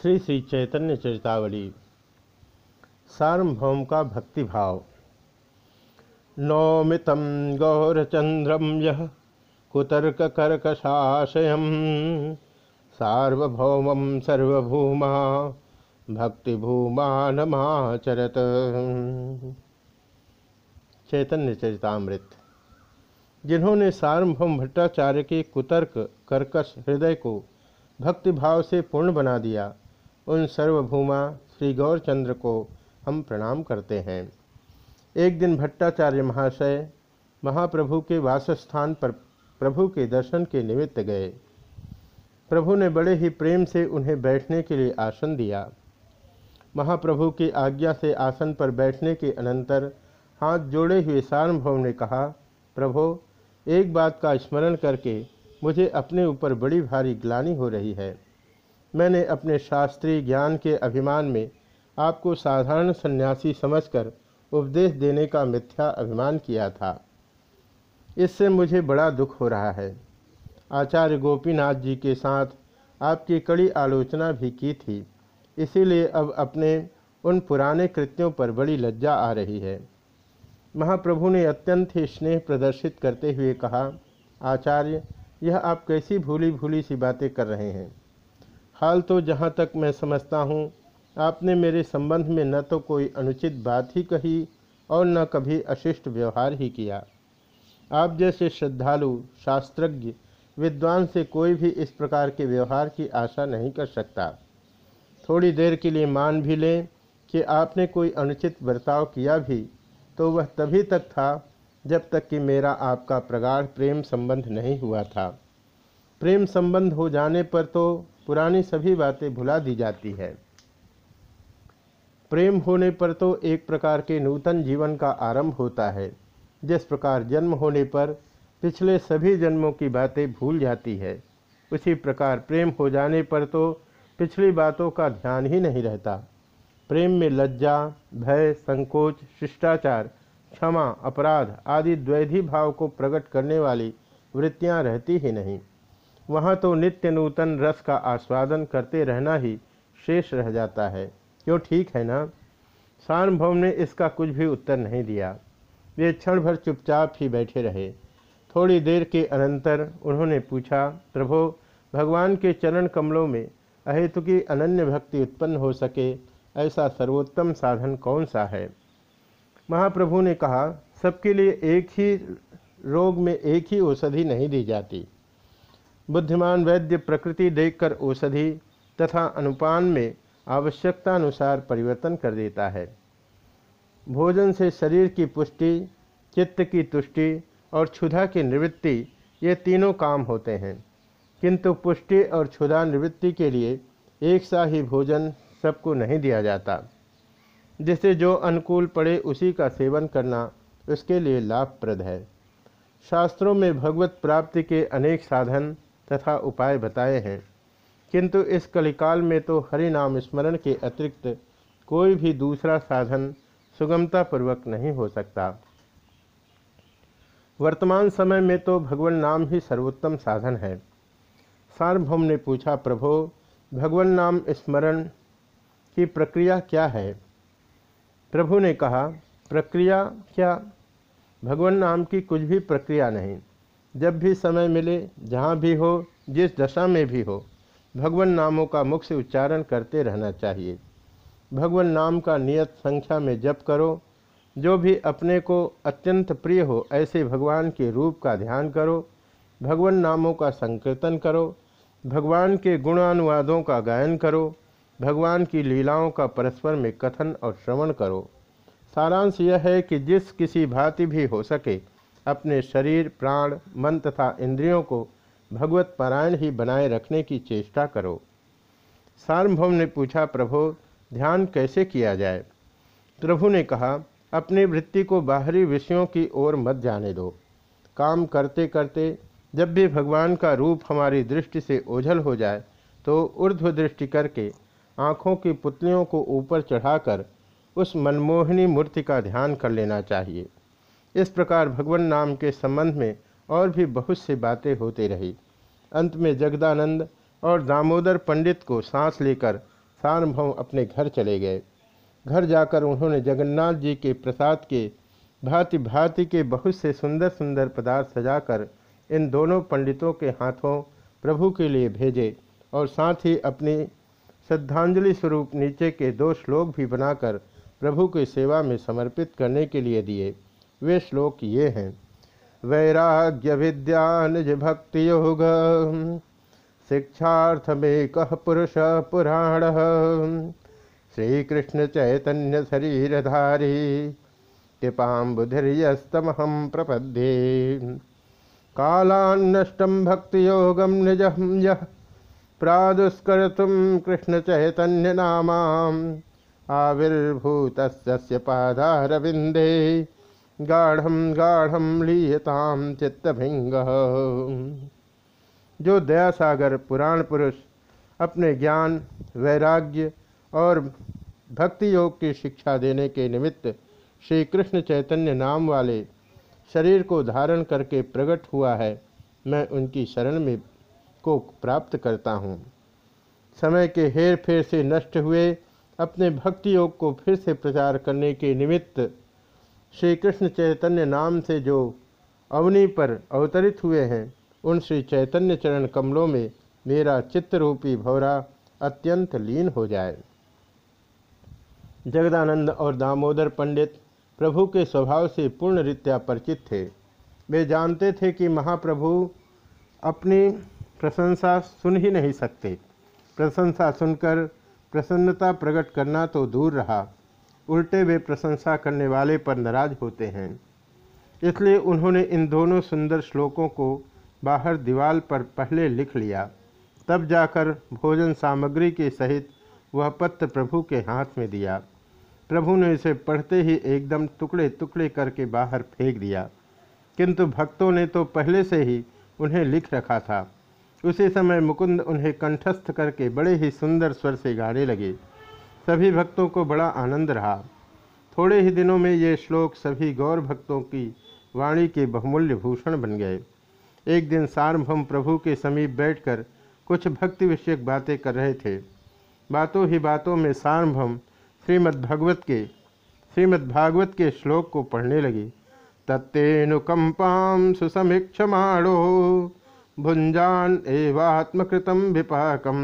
श्री श्री चैतन्य चरितावली सार्वभौम का भक्तिभाव। नौमित गौरचंद्रम यह कुतर्क कर्कशाशय सार्वभौम सर्वभूमा भक्ति भक्तिभूमानमाचरत। चैतन्य चरितामृत। जिन्होंने सार्वभौम भट्टाचार्य के कुतर्क कर्कश हृदय को भक्तिभाव से पूर्ण बना दिया उन सर्वभूमा श्री गौरचंद्र को हम प्रणाम करते हैं। एक दिन भट्टाचार्य महाशय महाप्रभु के वासस्थान पर प्रभु के दर्शन के निमित्त गए। प्रभु ने बड़े ही प्रेम से उन्हें बैठने के लिए आसन दिया। महाप्रभु की आज्ञा से आसन पर बैठने के अनंतर हाथ जोड़े हुए सार्वभौम ने कहा, प्रभु, एक बात का स्मरण करके मुझे अपने ऊपर बड़ी भारी ग्लानी हो रही है। मैंने अपने शास्त्रीय ज्ञान के अभिमान में आपको साधारण सन्यासी समझकर उपदेश देने का मिथ्या अभिमान किया था। इससे मुझे बड़ा दुख हो रहा है। आचार्य गोपीनाथ जी के साथ आपकी कड़ी आलोचना भी की थी, इसीलिए अब अपने उन पुराने कृत्यों पर बड़ी लज्जा आ रही है। महाप्रभु ने अत्यंत ही स्नेह प्रदर्शित करते हुए कहा, आचार्य, यह आप कैसी भूली भूली सी बातें कर रहे हैं? हाल तो जहाँ तक मैं समझता हूँ, आपने मेरे संबंध में न तो कोई अनुचित बात ही कही और न कभी अशिष्ट व्यवहार ही किया। आप जैसे श्रद्धालु, शास्त्रज्ञ, विद्वान से कोई भी इस प्रकार के व्यवहार की आशा नहीं कर सकता। थोड़ी देर के लिए मान भी लें कि आपने कोई अनुचित बर्ताव किया भी तो वह तभी तक था जब तक कि मेरा आपका प्रगाढ़ प्रेम संबंध नहीं हुआ था। प्रेम संबंध हो जाने पर तो पुरानी सभी बातें भुला दी जाती है। प्रेम होने पर तो एक प्रकार के नूतन जीवन का आरंभ होता है। जिस प्रकार जन्म होने पर पिछले सभी जन्मों की बातें भूल जाती है, उसी प्रकार प्रेम हो जाने पर तो पिछली बातों का ध्यान ही नहीं रहता। प्रेम में लज्जा, भय, संकोच, शिष्टाचार, क्षमा, अपराध आदि द्वैधी भाव को प्रकट करने वाली वृत्तियाँ रहती ही नहीं। वहाँ तो नित्य नूतन रस का आस्वादन करते रहना ही शेष रह जाता है। क्यों ठीक है ना? सार्वभौम ने इसका कुछ भी उत्तर नहीं दिया। वे क्षण भर चुपचाप ही बैठे रहे। थोड़ी देर के अनंतर उन्होंने पूछा, प्रभो, भगवान के चरण कमलों में अहेतु की अनन्य भक्ति उत्पन्न हो सके? ऐसा सर्वोत्तम साधन कौन सा है? महाप्रभु ने कहा, सबके लिए एक ही रोग में एक ही औषधि नहीं दी जाती। बुद्धिमान वैद्य प्रकृति देखकर औषधि तथा अनुपान में आवश्यकता अनुसार परिवर्तन कर देता है। भोजन से शरीर की पुष्टि, चित्त की तुष्टि और क्षुधा की निवृत्ति, ये तीनों काम होते हैं। किंतु पुष्टि और क्षुधा निवृत्ति के लिए एक सा ही भोजन सबको नहीं दिया जाता जिसे जो अनुकूल पड़े उसी का सेवन करना उसके लिए लाभप्रद है। शास्त्रों में भगवत प्राप्ति के अनेक साधन तथा उपाय बताए हैं। किंतु इस कलिकाल में तो हरि नाम स्मरण के अतिरिक्त कोई भी दूसरा साधन सुगमतापूर्वक नहीं हो सकता। वर्तमान समय में तो भगवान नाम ही सर्वोत्तम साधन है। सार्वभौम ने पूछा, प्रभो, भगवान नाम स्मरण की प्रक्रिया क्या है? प्रभु ने कहा, प्रक्रिया क्या? भगवान नाम की कुछ भी प्रक्रिया नहीं। जब भी समय मिले, जहाँ भी हो, जिस दशा में भी हो, भगवान नामों का मुख से उच्चारण करते रहना चाहिए। भगवान नाम का नियत संख्या में जप करो। जो भी अपने को अत्यंत प्रिय हो, ऐसे भगवान के रूप का ध्यान करो। भगवान नामों का संकीर्तन करो। भगवान के गुणानुवादों का गायन करो। भगवान की लीलाओं का परस्पर में कथन और श्रवण करो। सारांश यह है कि जिस किसी भांति भी हो सके अपने शरीर, प्राण, मन तथा इंद्रियों को भगवत पारायण ही बनाए रखने की चेष्टा करो। सार्वभौम ने पूछा, प्रभु, ध्यान कैसे किया जाए? प्रभु ने कहा, अपनी वृत्ति को बाहरी विषयों की ओर मत जाने दो। काम करते करते जब भी भगवान का रूप हमारी दृष्टि से ओझल हो जाए तो ऊर्ध्व दृष्टि करके आँखों की पुतलियों को ऊपर चढ़ाकर उस मनमोहिनी मूर्ति का ध्यान कर लेना चाहिए। इस प्रकार भगवान नाम के संबंध में और भी बहुत सी बातें होती रही। अंत में जगदानंद और दामोदर पंडित को सांस लेकर सार्वभौम अपने घर चले गए। घर जाकर उन्होंने जगन्नाथ जी के प्रसाद के भांति भांति के बहुत से सुंदर सुंदर पदार्थ सजाकर इन दोनों पंडितों के हाथों प्रभु के लिए भेजे और साथ ही अपनी श्रद्धांजलि स्वरूप नीचे के दो श्लोक भी बनाकर प्रभु की सेवा में समर्पित करने के लिए दिए। वे श्लोक ये हैं। वैराग्य विद्या निज भक्ति योग कह पुरुष पुराण श्री कृष्ण चैतन्य शरीरधारी कृपाबुधिस्तमहम प्रपद्ये। कालान्नष्टम भक्ति योगम निज प्रादुष्कर्तुम कृष्ण चैतन्य नाम आविर्भूत पादारविंदे गाढ़ गाढ़ लीयताम चित्तभिंग। जो दयासागर पुराण पुरुष अपने ज्ञान, वैराग्य और भक्ति योग की शिक्षा देने के निमित्त श्री कृष्ण चैतन्य नाम वाले शरीर को धारण करके प्रकट हुआ है, मैं उनकी शरण में को प्राप्त करता हूँ। समय के हेर फेर से नष्ट हुए अपने भक्ति योग को फिर से प्रचार करने के निमित्त श्री कृष्ण चैतन्य नाम से जो अवनी पर अवतरित हुए हैं, उन श्री चैतन्य चरण कमलों में मेरा चित्तरूपी भौरा अत्यंत लीन हो जाए। जगदानंद और दामोदर पंडित प्रभु के स्वभाव से पूर्ण रीत्या परिचित थे। वे जानते थे कि महाप्रभु अपनी प्रशंसा सुन ही नहीं सकते। प्रशंसा सुनकर प्रसन्नता प्रकट करना तो दूर रहा। उल्टे वे प्रशंसा करने वाले पर नाराज़ होते हैं। इसलिए उन्होंने इन दोनों सुंदर श्लोकों को बाहर दीवाल पर पहले लिख लिया। तब जाकर भोजन सामग्री के सहित वह पत्र प्रभु के हाथ में दिया। प्रभु ने इसे पढ़ते ही एकदम टुकड़े टुकड़े करके बाहर फेंक दिया। किंतु भक्तों ने तो पहले से ही उन्हें लिख रखा था। उसी समय मुकुंद उन्हें कंठस्थ करके बड़े ही सुंदर स्वर से गाने लगे। सभी भक्तों को बड़ा आनंद रहा। थोड़े ही दिनों में ये श्लोक सभी गौर भक्तों की वाणी के बहुमूल्य भूषण बन गए। एक दिन सार्वभम प्रभु के समीप बैठकर कुछ भक्ति विषयक बातें कर रहे थे। बातों ही बातों में सार्वभम श्रीमद्भगवत के, श्रीमद्भागवत के श्लोक को पढ़ने लगी। तत्तेनुकंपाम सुसमीक्षमाणो भुंजान एवात्मकृतम विपाकम।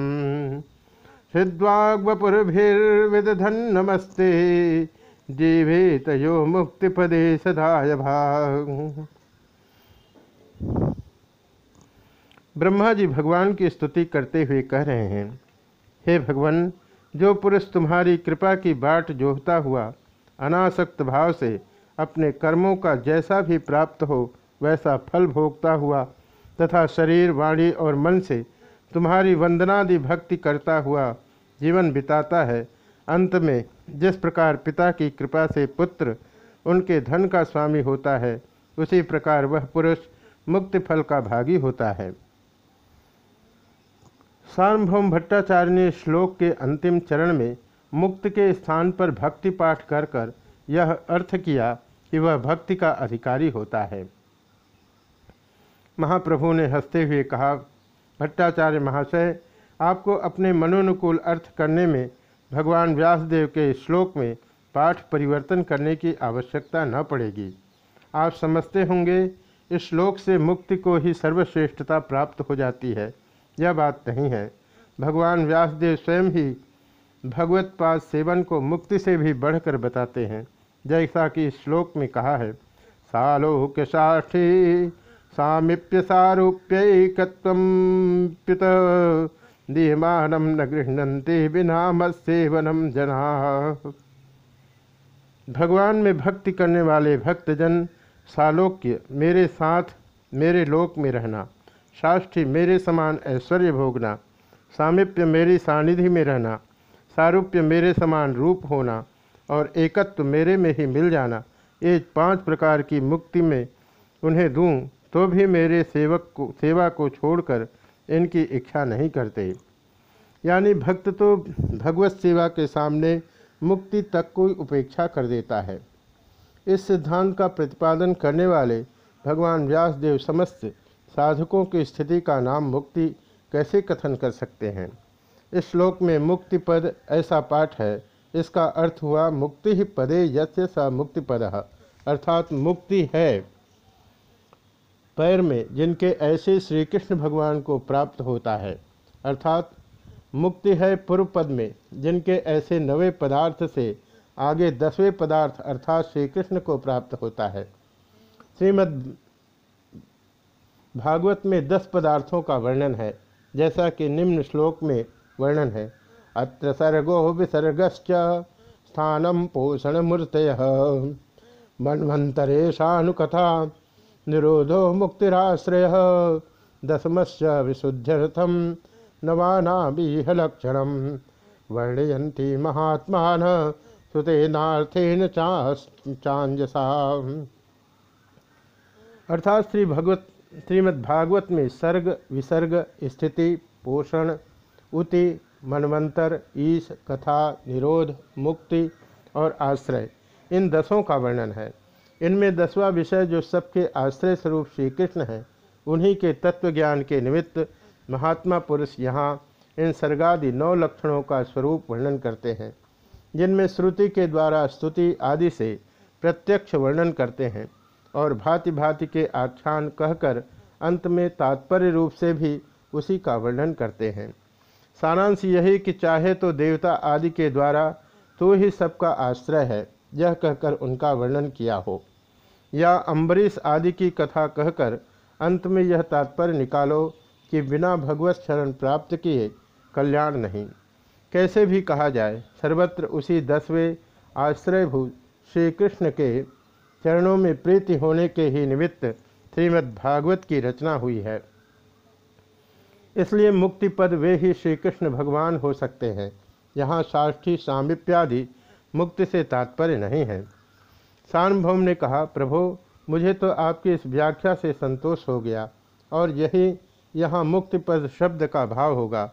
हृद्वाग्वपुरभिर्विदधन नमस्ते जीवे तयो मुक्तिपदे सदाय भाग ब्रह्मा जी भगवान की स्तुति करते हुए कह रहे हैं, हे भगवान, जो पुरुष तुम्हारी कृपा की बाट जोहता हुआ अनासक्त भाव से अपने कर्मों का जैसा भी प्राप्त हो, वैसा फल भोगता हुआ तथा शरीर, वाणी और मन से तुम्हारी वंदनादि भक्ति करता हुआ जीवन बिताता है। अंत में जिस प्रकार पिता की कृपा से पुत्र उनके धन का स्वामी होता है, उसी प्रकार वह पुरुष मुक्ति फल का भागी होता है। सार्वभौम भट्टाचार्य ने श्लोक के अंतिम चरण में मुक्त के स्थान पर भक्ति पाठ कर कर यह अर्थ किया कि वह भक्ति का अधिकारी होता है। महाप्रभु ने हँसते हुए कहा, भट्टाचार्य महाशय आपको अपने मनोनुकूल अर्थ करने में, भगवान व्यासदेव के श्लोक में पाठ परिवर्तन करने की आवश्यकता न पड़ेगी। आप समझते होंगे, इस श्लोक से मुक्ति को ही सर्वश्रेष्ठता प्राप्त हो जाती है। यह बात नहीं है। भगवान व्यासदेव स्वयं ही भगवत पाद सेवन को मुक्ति से भी बढ़कर बताते हैं। जैसा कि श्लोक में कहा है सालोक साक्षी सामीप्य सारूप्यकत्व पित दीयमानम न गृहणंते बिना मत्सेवनम जना। भगवान में भक्ति करने वाले भक्तजन, सालोक्य, मेरे साथ, मेरे लोक में रहना। साष्ठी मेरे समान ऐश्वर्य भोगना। सामिप्य, मेरी सानिधि में रहना। सारूप्य, मेरे समान रूप होना। और एकत्व, मेरे में ही मिल जाना। ये पाँच प्रकार की मुक्ति में उन्हें दूँ तो भी मेरे सेवक को, सेवा को छोड़कर इनकी इच्छा नहीं करते। यानी भक्त तो भगवत सेवा के सामने मुक्ति तक को उपेक्षा कर देता है। इस सिद्धांत का प्रतिपादन करने वाले भगवान व्यासदेव समस्त साधकों की स्थिति का नाम मुक्ति कैसे कथन कर सकते हैं? इस श्लोक में मुक्ति पद ऐसा पाठ है, इसका अर्थ हुआ मुक्ति ही पदे यस्य स मुक्ति पद अर्थात मुक्ति है। पैर में, जिनके ऐसे श्री कृष्ण भगवान को प्राप्त होता है, अर्थात मुक्ति है पूर्व पद में, जिनके ऐसे नवे पदार्थ से आगे दसवें पदार्थ अर्थात श्री कृष्ण को प्राप्त होता है। श्रीमद् भागवत में दस पदार्थों का वर्णन है, जैसा कि निम्न श्लोक में वर्णन है। अत्र सर्गो विसर्गश्च स्थानम पोषण मूर्त मनवंतरेशानुकथा निरोधो मुक्तिराश्रय। दसमश्च विशुद्ध्यर्थम नवानाबीह लक्षण वर्णयती महात्मा सुतेनाथेन चांजसा अर्थात श्री भगवत, श्रीमद्भागवत में सर्ग, विसर्ग, स्थिति, पोषण, उति, मनवंतर, ईश, कथा, निरोध, मुक्ति और आश्रय, इन दसों का वर्णन है। इनमें दसवां विषय जो सबके आश्रय स्वरूप श्री कृष्ण है, उन्हीं के तत्व ज्ञान के निमित्त महात्मा पुरुष यहाँ इन सर्गादि नौ लक्षणों का स्वरूप वर्णन करते हैं, जिनमें श्रुति के द्वारा स्तुति आदि से प्रत्यक्ष वर्णन करते हैं और भांति भांति के आख्यान कहकर अंत में तात्पर्य रूप से भी उसी का वर्णन करते हैं। सारांश यही कि चाहे तो देवता आदि के द्वारा तो ही सबका आश्रय है। यह कहकर उनका वर्णन किया हो। या अम्बरीश आदि की कथा कहकर अंत में यह तात्पर्य निकालो कि बिना भगवत शरण प्राप्त किए कल्याण नहीं। कैसे भी कहा जाए, सर्वत्र उसी दसवें आश्रयभूत श्री कृष्ण के चरणों में प्रीति होने के ही निमित्त श्रीमद् भागवत की रचना हुई है। इसलिए मुक्ति पद वे ही श्री कृष्ण भगवान हो सकते हैं। यहाँ साष्ठी सामिप्यादि मुक्ति से तात्पर्य नहीं है। सार्वभौम ने कहा, प्रभो, मुझे तो आपकी इस व्याख्या से संतोष हो गया, और यही यहाँ मुक्ति पद शब्द का भाव होगा।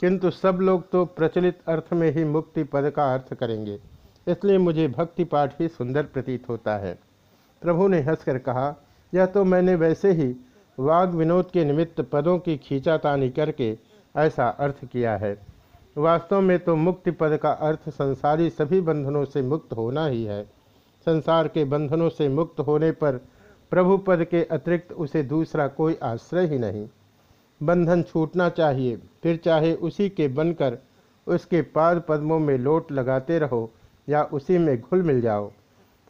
किंतु सब लोग तो प्रचलित अर्थ में ही मुक्ति पद का अर्थ करेंगे, इसलिए मुझे भक्ति पाठ ही सुंदर प्रतीत होता है। प्रभु ने हंसकर कहा, यह तो मैंने वैसे ही वाग विनोद के निमित्त पदों की खींचातानी करके ऐसा अर्थ किया है। वास्तव में तो मुक्ति पद का अर्थ संसारी सभी बंधनों से मुक्त होना ही है। संसार के बंधनों से मुक्त होने पर प्रभु पद के अतिरिक्त उसे दूसरा कोई आश्रय ही नहीं। बंधन छूटना चाहिए, फिर चाहे उसी के बनकर उसके पाद पद्मों में लोट लगाते रहो या उसी में घुल मिल जाओ।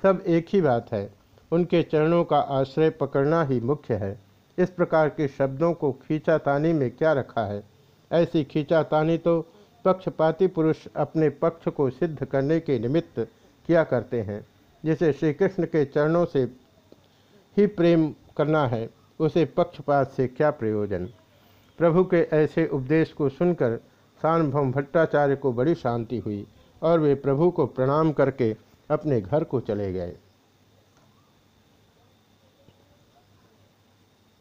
सब एक ही बात है, उनके चरणों का आश्रय पकड़ना ही मुख्य है। इस प्रकार के शब्दों को खींचातानी में क्या रखा है? ऐसी खींचातानी तो पक्षपाती पुरुष अपने पक्ष को सिद्ध करने के निमित्त किया करते हैं, जिसे श्री कृष्ण के चरणों से ही प्रेम करना है, उसे पक्षपात से क्या प्रयोजन? प्रभु के ऐसे उपदेश को सुनकर सार्वभौम भट्टाचार्य को बड़ी शांति हुई और वे प्रभु को प्रणाम करके अपने घर को चले गए।